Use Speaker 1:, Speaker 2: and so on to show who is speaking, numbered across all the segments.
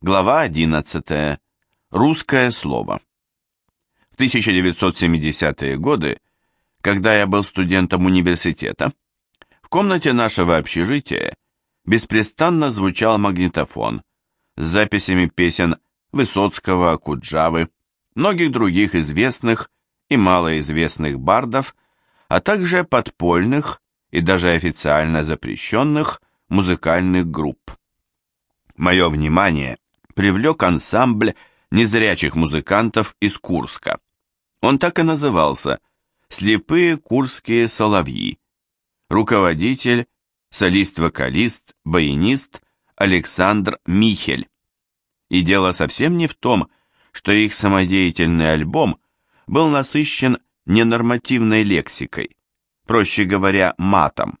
Speaker 1: Глава 11. Русское слово. В 1970-е годы, когда я был студентом университета, в комнате нашего общежития беспрестанно звучал магнитофон с записями песен Высоцкого, Куджавы, многих других известных и малоизвестных бардов, а также подпольных и даже официально запрещенных музыкальных групп. Мое внимание привлек ансамбль незрячих музыкантов из Курска. Он так и назывался «Слепые курские соловьи». Руководитель, солист-вокалист, баянист Александр Михель. И дело совсем не в том, что их самодеятельный альбом был насыщен ненормативной лексикой, проще говоря, матом.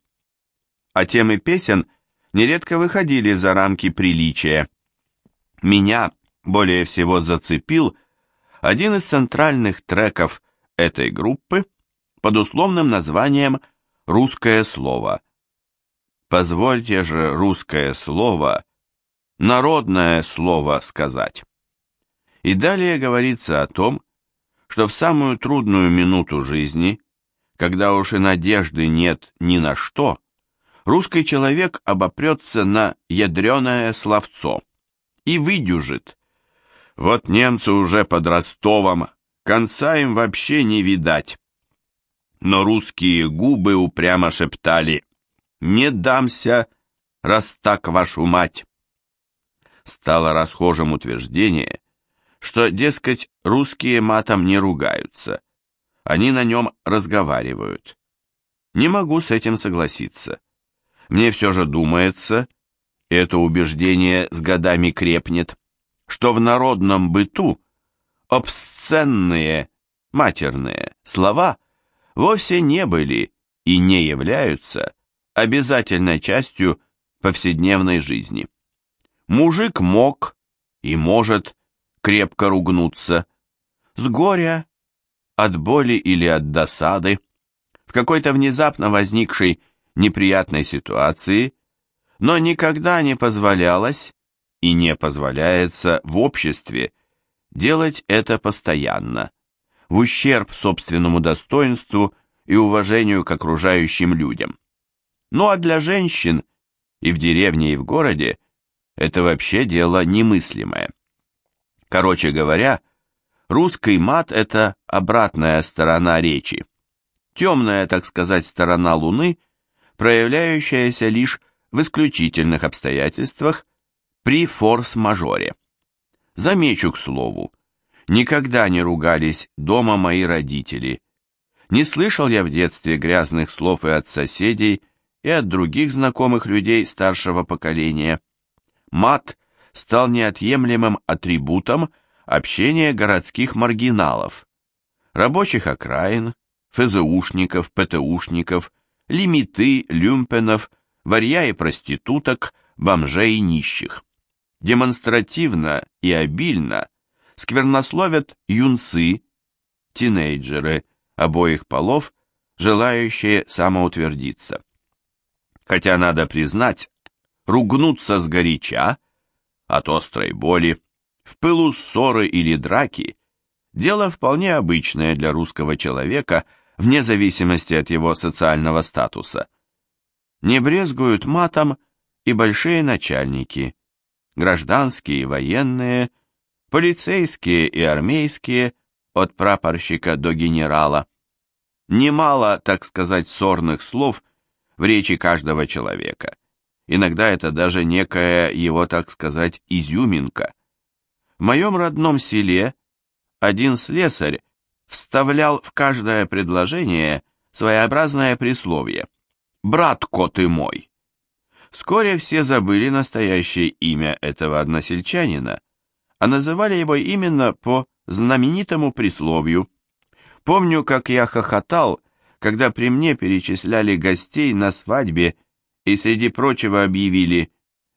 Speaker 1: А темы песен нередко выходили за рамки приличия. Меня более всего зацепил один из центральных треков этой группы под условным названием «Русское слово». Позвольте же русское слово, народное слово сказать. И далее говорится о том, что в самую трудную минуту жизни, когда уж и надежды нет ни на что, русский человек обопрется на ядреное словцо и выдюжит. Вот немцы уже под Ростовом, конца им вообще не видать. Но русские губы упрямо шептали «Не дамся, раз так вашу мать!» Стало расхожим утверждение, что, дескать, русские матом не ругаются, они на нем разговаривают. Не могу с этим согласиться. Мне все же думается, это убеждение с годами крепнет, что в народном быту обсценные, матерные слова вовсе не были и не являются обязательной частью повседневной жизни. Мужик мог и может крепко ругнуться, с горя, от боли или от досады, в какой-то внезапно возникшей неприятной ситуации но никогда не позволялось и не позволяется в обществе делать это постоянно, в ущерб собственному достоинству и уважению к окружающим людям. Ну а для женщин и в деревне, и в городе это вообще дело немыслимое. Короче говоря, русский мат – это обратная сторона речи, темная, так сказать, сторона Луны, проявляющаяся лишь в исключительных обстоятельствах при форс-мажоре. Замечу, к слову, никогда не ругались дома мои родители. Не слышал я в детстве грязных слов и от соседей, и от других знакомых людей старшего поколения. Мат стал неотъемлемым атрибутом общения городских маргиналов, рабочих окраин, ФЗУшников, ПТУшников, лимиты, люмпенов, варья и проституток, бомжей и нищих. Демонстративно и обильно сквернословят юнцы, тинейджеры обоих полов, желающие самоутвердиться. Хотя надо признать, ругнуться сгоряча, от острой боли, в пылу ссоры или драки, дело вполне обычное для русского человека, вне зависимости от его социального статуса – не брезгуют матом и большие начальники, гражданские и военные, полицейские и армейские, от прапорщика до генерала. Немало, так сказать, сорных слов в речи каждого человека. Иногда это даже некая его, так сказать, изюминка. В моем родном селе один слесарь вставлял в каждое предложение своеобразное присловие – братко ты мой. Вскоре все забыли настоящее имя этого односельчанина, а называли его именно по знаменитому присловию. Помню, как я хохотал, когда при мне перечисляли гостей на свадьбе и среди прочего объявили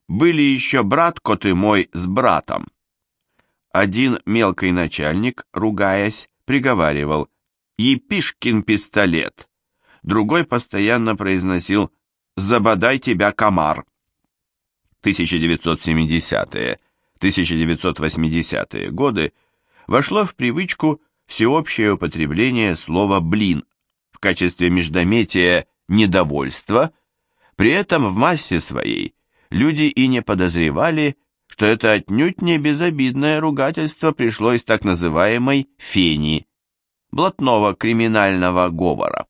Speaker 1: «Были еще братко ты мой с братом». Один мелкий начальник, ругаясь, приговаривал «Епишкин пистолет» другой постоянно произносил «Забодай тебя, комар». 1970-е, 1980-е годы вошло в привычку всеобщее употребление слова «блин» в качестве междометия недовольства, при этом в массе своей люди и не подозревали, что это отнюдь не безобидное ругательство пришло из так называемой «фени», блатного криминального говора.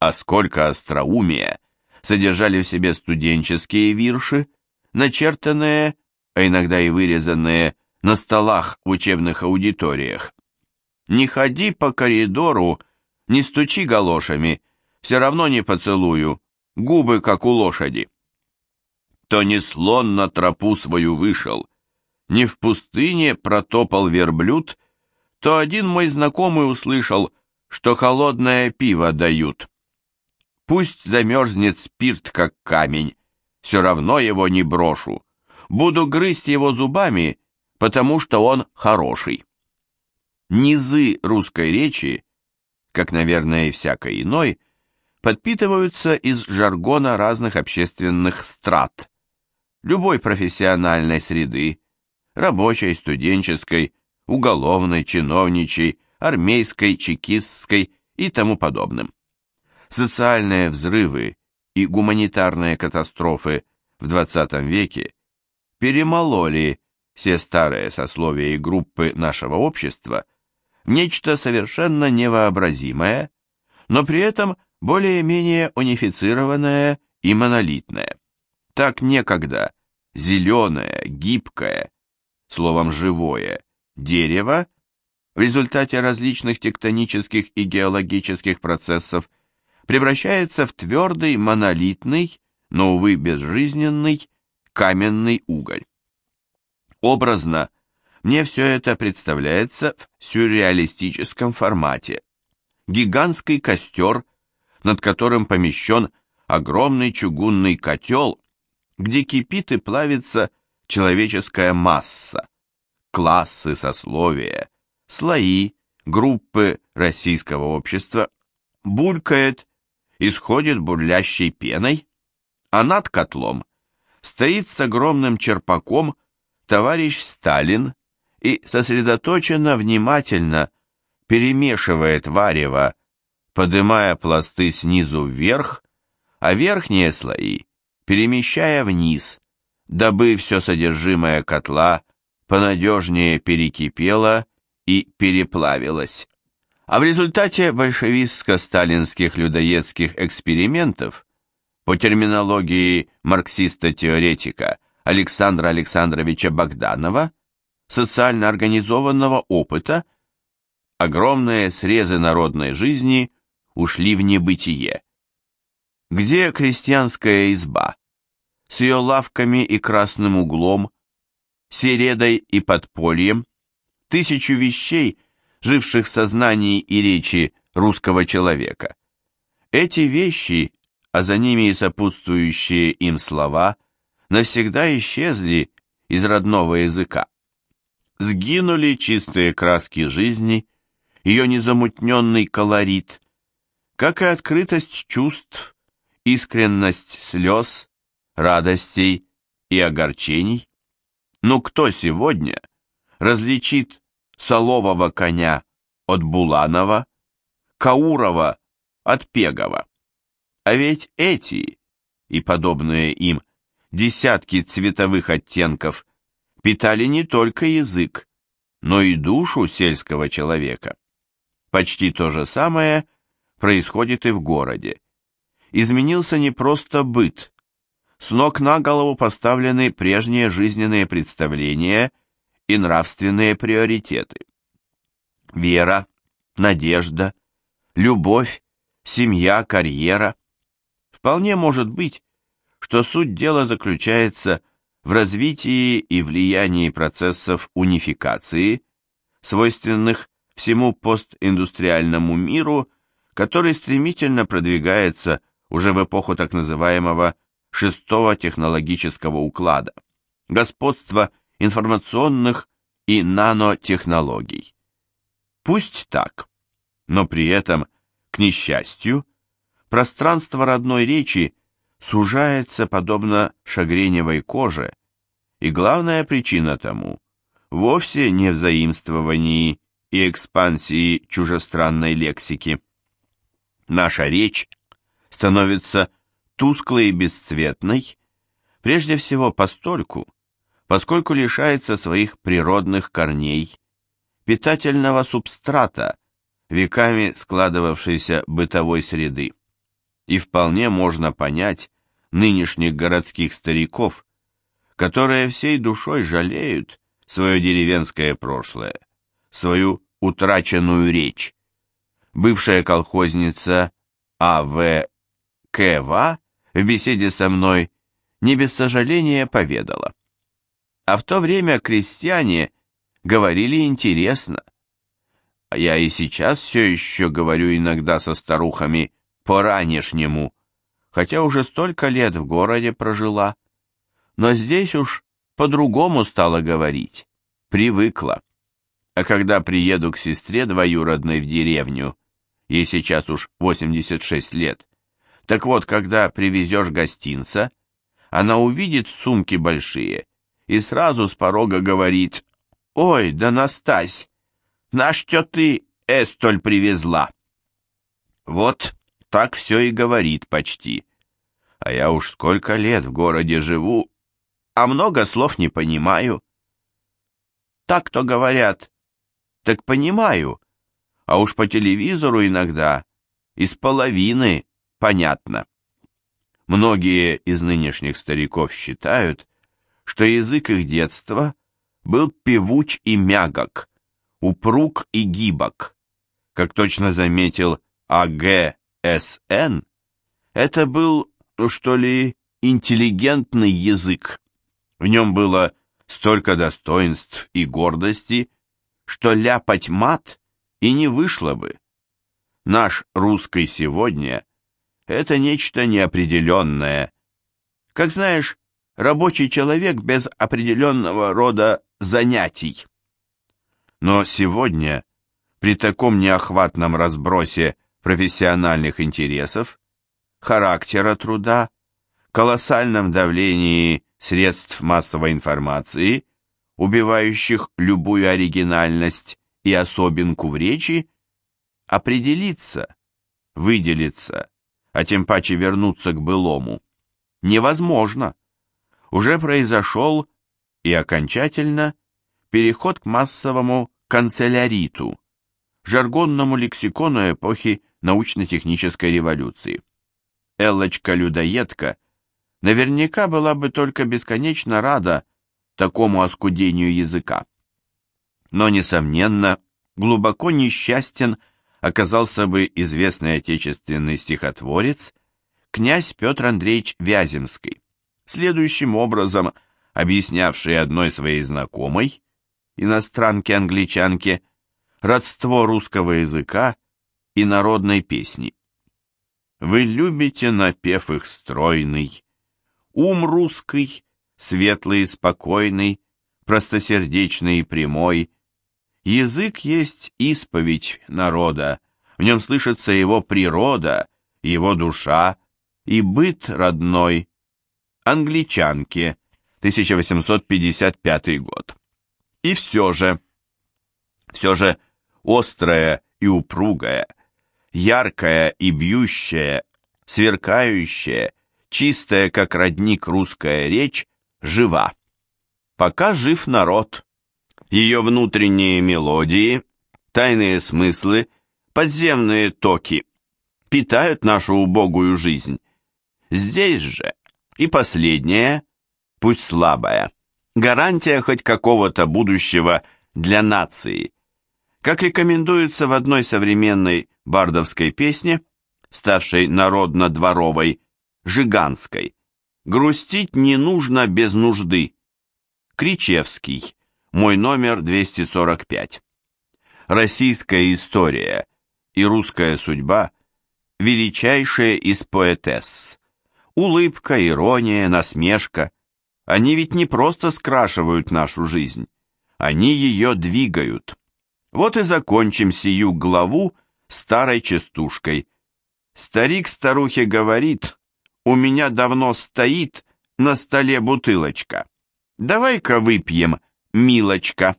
Speaker 1: А сколько остроумия содержали в себе студенческие вирши, начертанные, а иногда и вырезанные, на столах в учебных аудиториях. «Не ходи по коридору, не стучи галошами, все равно не поцелую, губы как у лошади». То не слон на тропу свою вышел, не в пустыне протопал верблюд, то один мой знакомый услышал, что холодное пиво дают. Пусть замерзнет спирт, как камень, все равно его не брошу. Буду грызть его зубами, потому что он хороший. Низы русской речи, как, наверное, и всякой иной, подпитываются из жаргона разных общественных страт, любой профессиональной среды, рабочей, студенческой, уголовной, чиновничьей, армейской, чекистской и тому подобным социальные взрывы и гуманитарные катастрофы в XX веке перемололи все старые сословия и группы нашего общества в нечто совершенно невообразимое, но при этом более-менее унифицированное и монолитное. Так некогда зеленое, гибкое, словом живое, дерево в результате различных тектонических и геологических процессов превращается в твердый, монолитный, но, увы, безжизненный, каменный уголь. Образно, мне все это представляется в сюрреалистическом формате. Гигантский костер, над которым помещен огромный чугунный котел, где кипит и плавится человеческая масса, классы, сословия, слои, группы российского общества, булькает исходит бурлящей пеной, а над котлом стоит с огромным черпаком товарищ Сталин и сосредоточенно, внимательно перемешивает варево, подымая пласты снизу вверх, а верхние слои перемещая вниз, дабы все содержимое котла понадежнее перекипело и переплавилось. А в результате большевистско-сталинских людоедских экспериментов, по терминологии марксиста-теоретика Александра Александровича Богданова, социально организованного опыта, огромные срезы народной жизни ушли в небытие. Где крестьянская изба? С ее лавками и красным углом, середой и подпольем, тысячу вещей – живших в сознании и речи русского человека. Эти вещи, а за ними и сопутствующие им слова, навсегда исчезли из родного языка. Сгинули чистые краски жизни, ее незамутненный колорит, как и открытость чувств, искренность слез, радостей и огорчений. Но кто сегодня различит Солового коня от Буланова, Каурова от Пегова. А ведь эти и подобные им десятки цветовых оттенков питали не только язык, но и душу сельского человека. Почти то же самое происходит и в городе. Изменился не просто быт, с ног на голову поставлены прежние жизненные представления – и нравственные приоритеты. Вера, надежда, любовь, семья, карьера. Вполне может быть, что суть дела заключается в развитии и влиянии процессов унификации, свойственных всему постиндустриальному миру, который стремительно продвигается уже в эпоху так называемого шестого технологического уклада, господства информационных и нанотехнологий. Пусть так, но при этом, к несчастью, пространство родной речи сужается подобно шагреневой коже, и главная причина тому вовсе не в заимствовании и экспансии чужестранной лексики. Наша речь становится тусклой и бесцветной, прежде всего постольку, поскольку лишается своих природных корней, питательного субстрата, веками складывавшейся бытовой среды. И вполне можно понять нынешних городских стариков, которые всей душой жалеют свое деревенское прошлое, свою утраченную речь. Бывшая колхозница А.В. Кева в беседе со мной не без сожаления поведала. А в то время крестьяне говорили интересно. А я и сейчас все еще говорю иногда со старухами по-ранешнему, хотя уже столько лет в городе прожила. Но здесь уж по-другому стала говорить, привыкла. А когда приеду к сестре двоюродной в деревню, ей сейчас уж 86 лет, так вот, когда привезешь гостинца, она увидит сумки большие и сразу с порога говорит «Ой, да Настась, на что ты эстоль привезла?» Вот так все и говорит почти. А я уж сколько лет в городе живу, а много слов не понимаю. Так-то говорят, так понимаю, а уж по телевизору иногда из половины понятно. Многие из нынешних стариков считают, что язык их детства был певуч и мягок, упруг и гибок. Как точно заметил А.Г.С.Н., это был, ну что ли, интеллигентный язык. В нем было столько достоинств и гордости, что ляпать мат и не вышло бы. Наш русский сегодня — это нечто неопределенное. Как знаешь, рабочий человек без определенного рода занятий. Но сегодня, при таком неохватном разбросе профессиональных интересов, характера труда, колоссальном давлении средств массовой информации, убивающих любую оригинальность и особенку в речи, определиться, выделиться, а тем паче вернуться к былому, невозможно. Уже произошел и окончательно переход к массовому канцеляриту, жаргонному лексикону эпохи научно-технической революции. Эллочка-людоедка наверняка была бы только бесконечно рада такому оскудению языка. Но, несомненно, глубоко несчастен оказался бы известный отечественный стихотворец князь Петр Андреевич Вяземский, следующим образом объяснявший одной своей знакомой, иностранке-англичанке, родство русского языка и народной песни. Вы любите напев их стройный, ум русский, светлый и спокойный, простосердечный и прямой. Язык есть исповедь народа, в нем слышится его природа, его душа и быт родной. Англичанки, 1855 год. И все же, все же острая и упругая, яркая и бьющая, сверкающая, чистая, как родник русская речь, жива. Пока жив народ. Ее внутренние мелодии, тайные смыслы, подземные токи питают нашу убогую жизнь. Здесь же и последнее, пусть слабая, гарантия хоть какого-то будущего для нации. Как рекомендуется в одной современной бардовской песне, ставшей народно-дворовой, Жиганской, грустить не нужно без нужды. Кричевский, мой номер 245. Российская история и русская судьба – величайшие из поэтесс. Улыбка, ирония, насмешка – они ведь не просто скрашивают нашу жизнь, они ее двигают. Вот и закончим сию главу старой частушкой. Старик старухе говорит, у меня давно стоит на столе бутылочка. Давай-ка выпьем, милочка.